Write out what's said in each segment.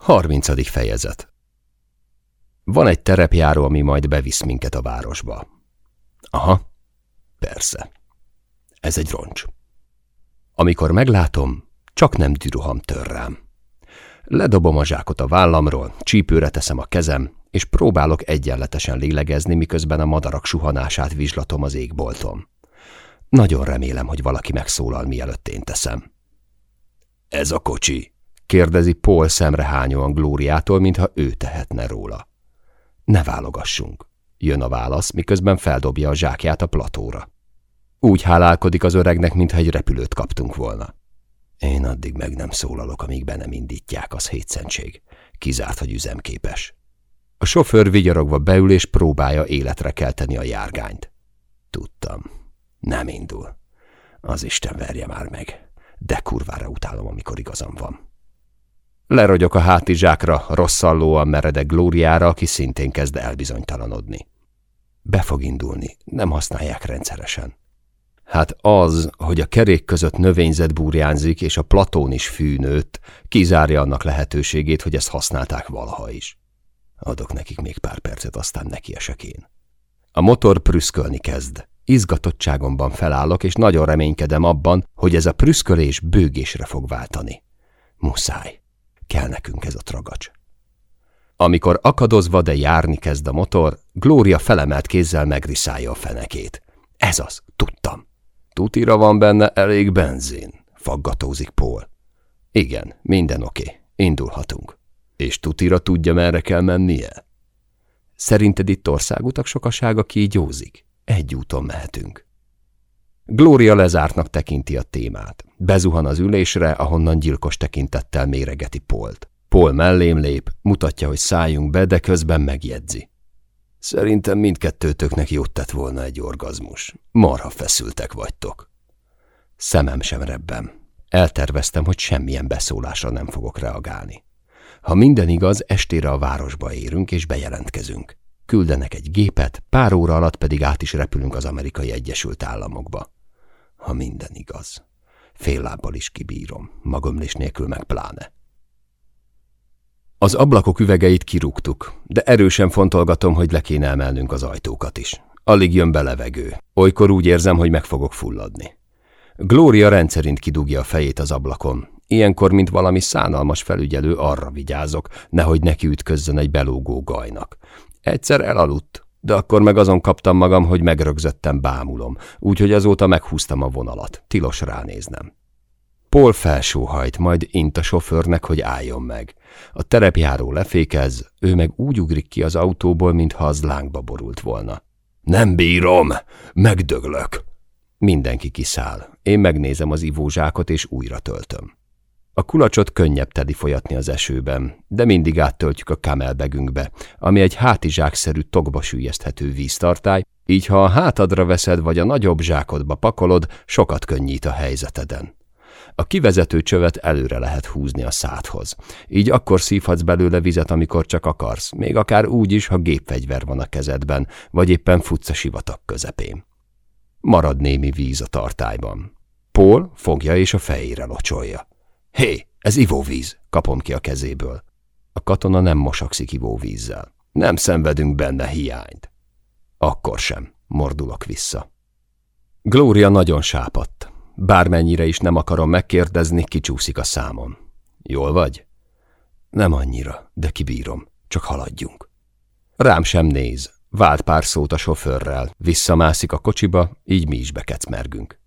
Harmincadik fejezet Van egy terepjáró, ami majd bevisz minket a városba. Aha, persze. Ez egy roncs. Amikor meglátom, csak nem düruham tör rám. Ledobom a zsákot a vállamról, csípőre teszem a kezem, és próbálok egyenletesen lélegezni, miközben a madarak suhanását vizslatom az égbolton. Nagyon remélem, hogy valaki megszólal, mielőtt én teszem. Ez a kocsi, kérdezi Paul szemrehányóan Glóriától, mintha ő tehetne róla. Ne válogassunk, jön a válasz, miközben feldobja a zsákját a platóra. Úgy hálálkodik az öregnek, mintha egy repülőt kaptunk volna. Én addig meg nem szólalok, amíg be nem indítják, az hétszentség. Kizárt, hogy üzemképes. A sofőr vigyarogva beül és próbálja életre kelteni a járgányt. Tudtam. Nem indul. Az Isten verje már meg. De kurvára utálom, amikor igazam van. Lerogyok a hátizsákra, rosszallóan meredek Glóriára, aki szintén kezd elbizonytalanodni. Be fog indulni, nem használják rendszeresen. Hát az, hogy a kerék között növényzet burjánzik, és a platón is fűnőtt, kizárja annak lehetőségét, hogy ezt használták valaha is. Adok nekik még pár percet, aztán neki esek én. A motor prüszkölni kezd. Izgatottságomban felállok, és nagyon reménykedem abban, hogy ez a prüszkölés bőgésre fog váltani. Muszáj. Kell nekünk ez a tragacs. Amikor akadozva, de járni kezd a motor, Glória felemelt kézzel megriszálja a fenekét. Ez az, tudtam. Tutira van benne elég benzin, faggatózik Paul. Igen, minden oké, indulhatunk. És tutira tudja, merre kell mennie? Szerinted itt országutak sokasága kígyózik? Egy úton mehetünk. Glória lezártnak tekinti a témát. Bezuhan az ülésre, ahonnan gyilkos tekintettel méregeti Polt. Paul mellém lép, mutatja, hogy szálljunk be, de közben megjegyzi. Szerintem mindkettőtöknek jót tett volna egy orgazmus. Marha feszültek vagytok. Szemem sem rebben. Elterveztem, hogy semmilyen beszólásra nem fogok reagálni. Ha minden igaz, estére a városba érünk és bejelentkezünk. Küldenek egy gépet, pár óra alatt pedig át is repülünk az amerikai Egyesült Államokba. Ha minden igaz. Fél lábbal is kibírom, magömlés nélkül meg pláne. Az ablakok üvegeit kirúgtuk, de erősen fontolgatom, hogy le kéne emelnünk az ajtókat is. Alig jön be levegő. Olykor úgy érzem, hogy meg fogok fulladni. Glória rendszerint kidugja a fejét az ablakon. Ilyenkor, mint valami szánalmas felügyelő, arra vigyázok, nehogy neki ütközzön egy belógó gajnak. Egyszer elaludt, de akkor meg azon kaptam magam, hogy megrögzöttem bámulom, úgyhogy azóta meghúztam a vonalat. Tilos ránéznem. Paul felsóhajt, majd int a sofőrnek, hogy álljon meg. A terepjáró lefékez, ő meg úgy ugrik ki az autóból, mintha az lángba borult volna. Nem bírom! Megdöglök! Mindenki kiszáll. Én megnézem az ivózsákot, és újra töltöm. A kulacsot könnyebb tedi folyatni az esőben, de mindig áttöltjük a kamelbegünkbe, ami egy hátizsákszerű tokba sűjeszthető víztartály, így ha a hátadra veszed vagy a nagyobb zsákodba pakolod, sokat könnyít a helyzeteden. A kivezető csövet előre lehet húzni a szádhoz. Így akkor szívhatsz belőle vizet, amikor csak akarsz, még akár úgy is, ha gépfegyver van a kezedben, vagy éppen futsz a sivatag közepén. Marad némi víz a tartályban. Paul fogja és a fejére locsolja. Hé, ez ivóvíz, kapom ki a kezéből. A katona nem mosakszik ivóvízzel. Nem szenvedünk benne hiányt. Akkor sem, mordulok vissza. Glória nagyon sápadt. Bármennyire is nem akarom megkérdezni, kicsúszik a számon. Jól vagy? Nem annyira, de kibírom. Csak haladjunk. Rám sem néz. Vált pár szót a sofőrrel. Visszamászik a kocsiba, így mi is bekecmergünk.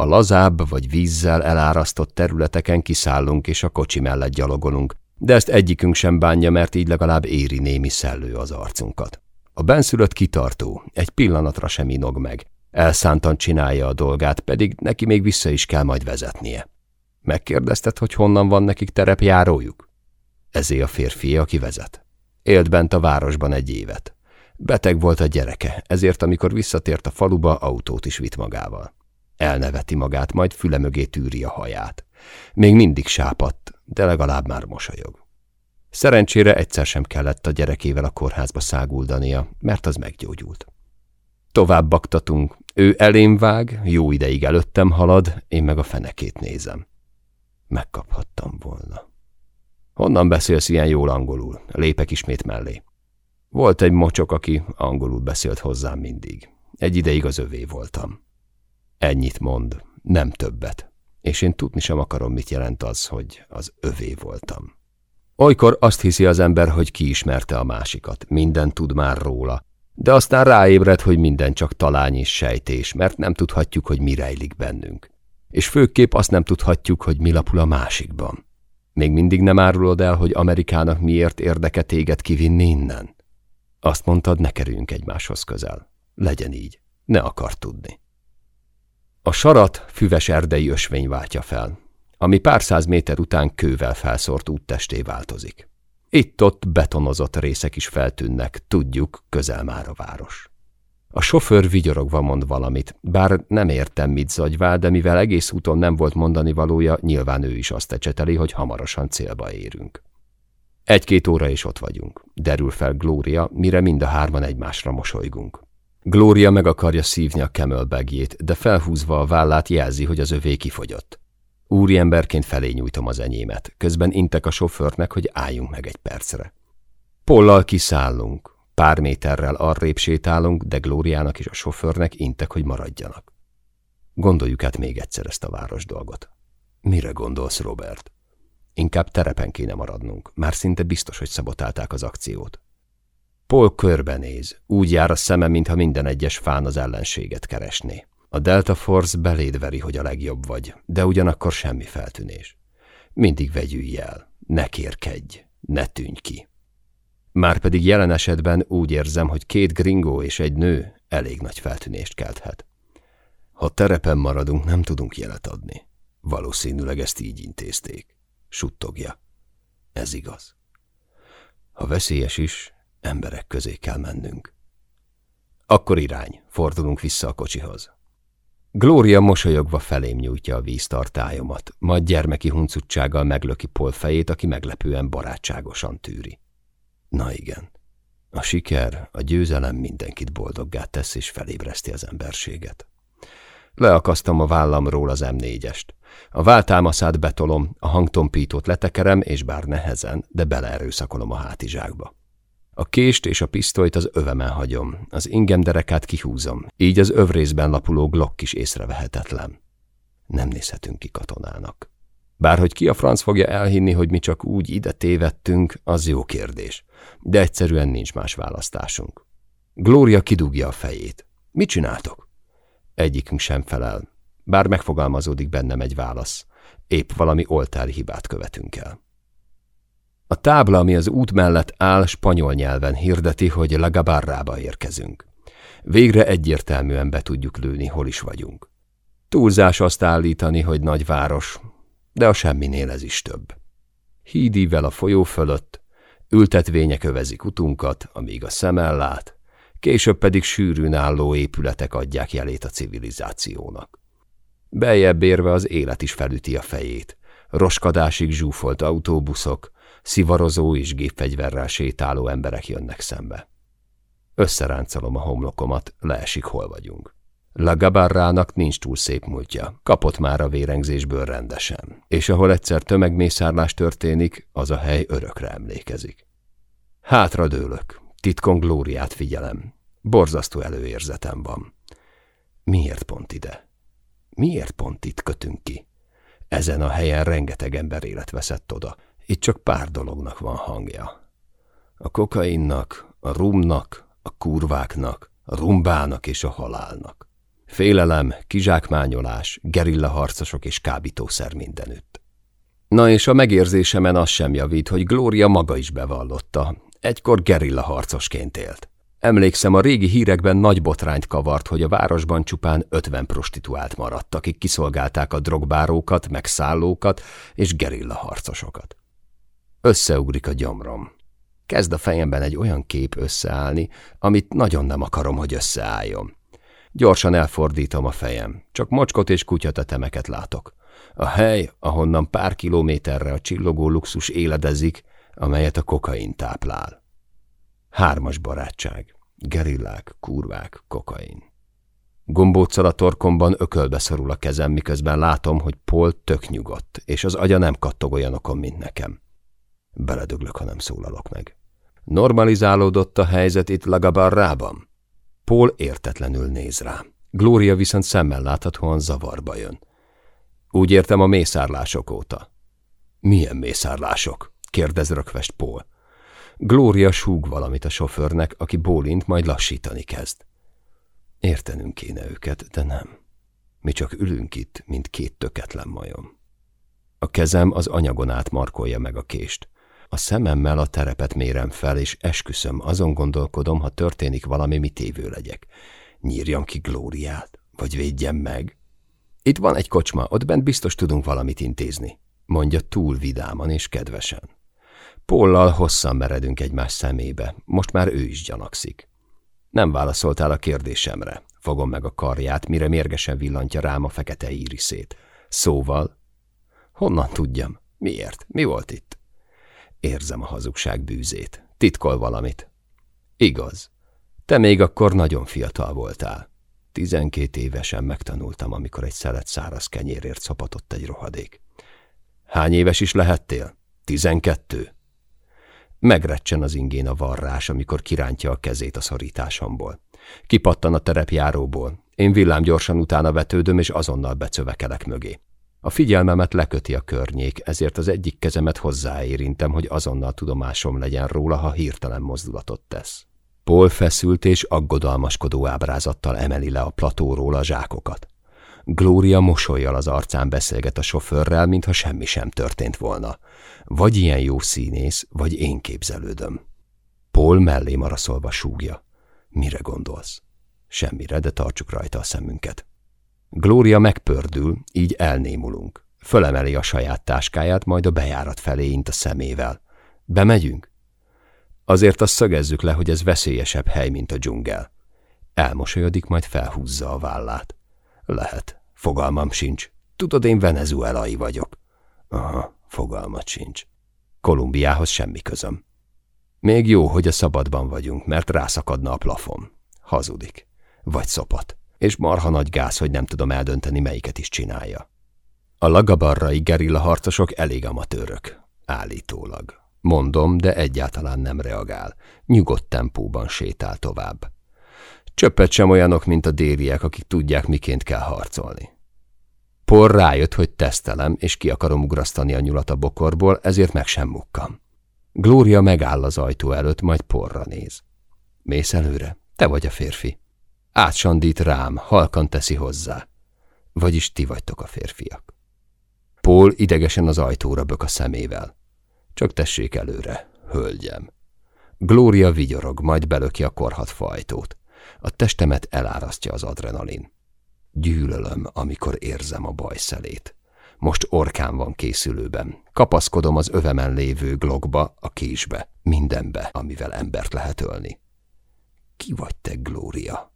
A lazább vagy vízzel elárasztott területeken kiszállunk és a kocsi mellett gyalogolunk, de ezt egyikünk sem bánja, mert így legalább éri némi szellő az arcunkat. A benszülött kitartó, egy pillanatra sem inog meg, elszántan csinálja a dolgát, pedig neki még vissza is kell majd vezetnie. Megkérdezted, hogy honnan van nekik terepjárójuk? Ezé a férfi, aki vezet. Élt bent a városban egy évet. Beteg volt a gyereke, ezért amikor visszatért a faluba, autót is vitt magával. Elneveti magát, majd füle mögé tűri a haját. Még mindig sápadt, de legalább már mosolyog. Szerencsére egyszer sem kellett a gyerekével a kórházba száguldania, mert az meggyógyult. Tovább baktatunk, ő elém vág, jó ideig előttem halad, én meg a fenekét nézem. Megkaphattam volna. Honnan beszélsz ilyen jól angolul? Lépek ismét mellé. Volt egy mocsok, aki angolul beszélt hozzám mindig. Egy ideig az övé voltam. Ennyit mond, nem többet. És én tudni sem akarom, mit jelent az, hogy az övé voltam. Olykor azt hiszi az ember, hogy kiismerte a másikat, minden tud már róla, de aztán ráébred, hogy minden csak talány és sejtés, mert nem tudhatjuk, hogy mi rejlik bennünk. És főképp azt nem tudhatjuk, hogy mi lapul a másikban. Még mindig nem árulod el, hogy Amerikának miért érdeke téged kivinni innen? Azt mondtad, ne kerüljünk egymáshoz közel. Legyen így. Ne akar tudni. A sarat füves erdei ösvény váltja fel, ami pár száz méter után kővel felszórt úttesté változik. Itt-ott betonozott részek is feltűnnek, tudjuk, közel már a város. A sofőr vigyorogva mond valamit, bár nem értem, mit zagyvál, de mivel egész úton nem volt mondani valója, nyilván ő is azt ecseteli, hogy hamarosan célba érünk. Egy-két óra is ott vagyunk. Derül fel Glória, mire mind a hárman egymásra mosolygunk. Glória meg akarja szívni a camelbagjét, de felhúzva a vállát jelzi, hogy az övé kifogyott. Úriemberként felé nyújtom az enyémet, közben intek a sofőrnek, hogy álljunk meg egy percre. Pollal kiszállunk, pár méterrel arrébb sétálunk, de Glóriának és a sofőrnek intek, hogy maradjanak. Gondoljuk át még egyszer ezt a város dolgot. Mire gondolsz, Robert? Inkább terepen kéne maradnunk, már szinte biztos, hogy szabotálták az akciót. Paul körbenéz, úgy jár a szeme, mintha minden egyes fán az ellenséget keresné. A Delta Force beléd veri, hogy a legjobb vagy, de ugyanakkor semmi feltűnés. Mindig vegyülj el, ne kérkedj, ne tűnj ki. Márpedig jelen esetben úgy érzem, hogy két gringó és egy nő elég nagy feltűnést kelthet. Ha terepen maradunk, nem tudunk jelet adni. Valószínűleg ezt így intézték. Suttogja. Ez igaz. Ha veszélyes is, emberek közé kell mennünk. Akkor irány, fordulunk vissza a kocsihoz. Glória mosolyogva felém nyújtja a víztartályomat, majd gyermeki huncutsággal meglöki Paul fejét, aki meglepően barátságosan tűri. Na igen, a siker, a győzelem mindenkit boldoggá tesz és felébreszti az emberséget. Leakasztom a vállamról az M4-est. A váltámaszát betolom, a hangtompítót letekerem, és bár nehezen, de beleerőszakolom a hátizsákba. A kést és a pisztolyt az övemen hagyom, az ingem derekát kihúzom, így az övrészben lapuló glokk is észrevehetetlen. Nem nézhetünk ki katonának. Bárhogy ki a franc fogja elhinni, hogy mi csak úgy ide tévedtünk, az jó kérdés. De egyszerűen nincs más választásunk. Glória kidugja a fejét. Mit csináltok? Egyikünk sem felel, bár megfogalmazódik bennem egy válasz. Épp valami oltári hibát követünk el. A tábla, ami az út mellett áll, spanyol nyelven hirdeti, hogy La Gabarrába érkezünk. Végre egyértelműen be tudjuk lőni, hol is vagyunk. Túlzás azt állítani, hogy nagyváros, de a semminél ez is több. Hídível a folyó fölött, ültetvények övezik utunkat, amíg a szemel lát, később pedig sűrűn álló épületek adják jelét a civilizációnak. Beljebb érve az élet is felüti a fejét. Roskadásig zsúfolt autóbuszok, szivarozó és gépfegyverrel sétáló emberek jönnek szembe. Összeráncolom a homlokomat, leesik, hol vagyunk. La Gabarrának nincs túl szép múltja, kapott már a vérengzésből rendesen, és ahol egyszer tömegmészárlás történik, az a hely örökre emlékezik. Hátra dőlök, titkon glóriát figyelem, borzasztó előérzetem van. Miért pont ide? Miért pont itt kötünk ki? Ezen a helyen rengeteg ember élet veszett oda, itt csak pár dolognak van hangja. A kokainnak, a rumnak, a kurváknak, a rumbának és a halálnak. Félelem, kizsákmányolás, gerilla harcosok és kábítószer mindenütt. Na és a megérzésemen az sem javít, hogy Glória maga is bevallotta. Egykor gerilla harcosként élt. Emlékszem, a régi hírekben nagy botrányt kavart, hogy a városban csupán ötven prostituált maradt, akik kiszolgálták a drogbárókat, megszállókat és gerilla harcosokat. Összeugrik a gyomrom. Kezd a fejemben egy olyan kép összeállni, amit nagyon nem akarom, hogy összeálljon. Gyorsan elfordítom a fejem, csak mocskot és kutyatetemeket látok. A hely, ahonnan pár kilométerre a csillogó luxus éledezik, amelyet a kokain táplál. Hármas barátság. Gerillák, kurvák, kokain. Gombóccal a torkomban ökölbe szorul a kezem, miközben látom, hogy Paul tök nyugodt, és az agya nem kattog olyanokon, mint nekem. Beledöglök, ha nem szólalok meg. Normalizálódott a helyzet itt Lagabarrában? Paul értetlenül néz rám. Glória viszont szemmel láthatóan zavarba jön. Úgy értem a mészárlások óta. Milyen mészárlások? kérdez rökvest Paul. Glória súg valamit a sofőrnek, aki bólint, majd lassítani kezd. Értenünk kéne őket, de nem. Mi csak ülünk itt, mint két töketlen majom. A kezem az anyagon át markolja meg a kést. A szememmel a terepet mérem fel, és esküszöm, azon gondolkodom, ha történik valami, mit évő legyek. Nyírjam ki Glóriát, vagy védjem meg. Itt van egy kocsma, ott bent biztos tudunk valamit intézni, mondja túl vidáman és kedvesen. Pollal hosszan meredünk egymás szemébe, most már ő is gyanakszik. Nem válaszoltál a kérdésemre. Fogom meg a karját, mire mérgesen villantja rám a fekete íriszét. Szóval? Honnan tudjam? Miért? Mi volt itt? Érzem a hazugság bűzét. Titkol valamit. Igaz. Te még akkor nagyon fiatal voltál. Tizenkét évesen megtanultam, amikor egy szelet száraz kenyérért szopatott egy rohadék. Hány éves is lehettél? Tizenkettő? Megrecsen az ingén a varrás, amikor kirántja a kezét a szorításomból. Kipattan a terepjáróból. Én villám gyorsan utána vetődöm, és azonnal becövekelek mögé. A figyelmemet leköti a környék, ezért az egyik kezemet hozzáérintem, hogy azonnal tudomásom legyen róla, ha hirtelen mozdulatot tesz. Paul feszült és aggodalmaskodó ábrázattal emeli le a platóról a zsákokat. Glória mosolyjal az arcán beszélget a sofőrrel, mintha semmi sem történt volna. Vagy ilyen jó színész, vagy én képzelődöm. Paul mellé maraszolva súgja. Mire gondolsz? Semmire, de tartsuk rajta a szemünket. Glória megpördül, így elnémulunk. Fölemeli a saját táskáját, majd a bejárat felé int a szemével. Bemegyünk? Azért azt szögezzük le, hogy ez veszélyesebb hely, mint a dzsungel. Elmosolyodik, majd felhúzza a vállát. Lehet. Fogalmam sincs. Tudod, én venezuelai vagyok. Aha, fogalmat sincs. Kolumbiához semmi közöm. Még jó, hogy a szabadban vagyunk, mert rászakadna a plafon. Hazudik. Vagy szopat. És marha nagy gáz, hogy nem tudom eldönteni, melyiket is csinálja. A lagabarrai gerilla harcosok elég amatőrök. Állítólag. Mondom, de egyáltalán nem reagál. Nyugodt tempóban sétál tovább. Csöppet sem olyanok, mint a dériek, akik tudják, miként kell harcolni. Por rájött, hogy tesztelem, és ki akarom ugrasztani a nyulat a bokorból, ezért meg sem mukkam. Glória megáll az ajtó előtt, majd porra néz. Mész előre? Te vagy a férfi. Átsandít rám, halkan teszi hozzá. Vagyis ti vagytok a férfiak. Paul idegesen az ajtóra bök a szemével. Csak tessék előre, hölgyem. Glória vigyorog, majd belöki a korhatfa ajtót. A testemet elárasztja az adrenalin. Gyűlölöm, amikor érzem a bajszelét. Most orkán van készülőben. Kapaszkodom az övemen lévő glogba, a késbe, mindenbe, amivel embert lehet ölni. Ki vagy te, Glória?